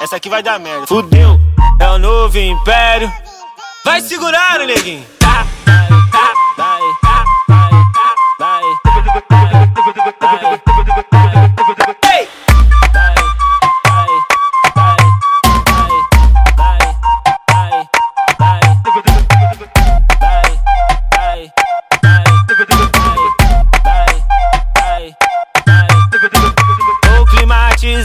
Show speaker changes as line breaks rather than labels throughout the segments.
essa aqui vai dar merda. Fudeu, é o novo império. Vai segurando, neguinho.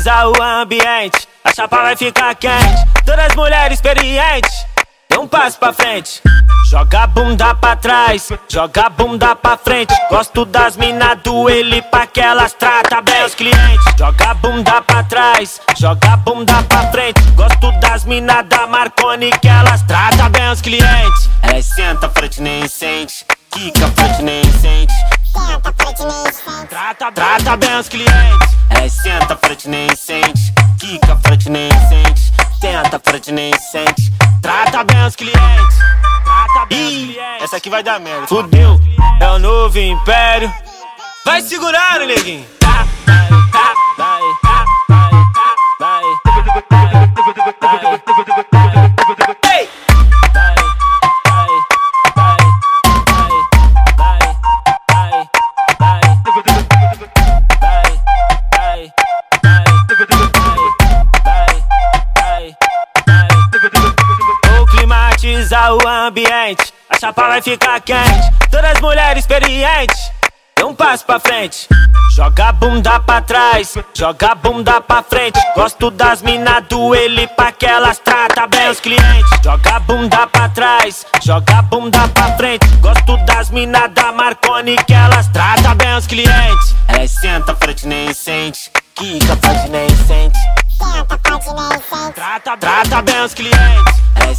Climatizar o ambiente. A chapa vai ficar quente. Todas as mulheres experientes. Dê um passo pra frente. Joga a bunda pra trás, joga a bunda pra frente. Gosto das mina do ele pra que elas trata bem os clientes. Joga a bunda pra trás, joga a bunda pra frente. Gosto das mina da Marconi que elas trata bem os clientes. Elas senta frente nem sente, quica frente nem sente.
Senta, frente nem sente.
Trata, trata bem os clientes. Elas senta frente nem sente, quica frente nem sente. Tenta frente nem sente. Trata bem os clientes. Trata bem os clientes. Essa aqui vai dar merda. Fudeu, é o novo império. Vai segurando, neguinho. O ambiente. A chapa vai ficar quente. Todas as mulheres experientes. Dê um passo pra frente. Joga a bunda pra trás, joga a bunda pra frente. Gosto das mina do ele pra que elas trata bem os clientes. Joga a bunda pra trás, joga a bunda pra frente. Gosto das mina da Marconi que elas trata bem os clientes. Elas senta frente nem sente, quica frente nem sente.
Senta, frente nem sente.
Trata, trata bem os clientes.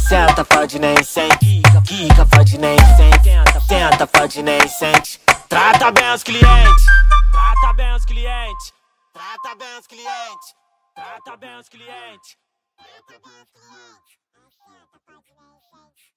Senta, fode nem sente. Quica, fode nem sente. Senta, fode nem sente. Trata bem os clientes. Trata bem os clientes. Trata bem os clientes. Trata bem os clientes.
Senta, frente nem sente.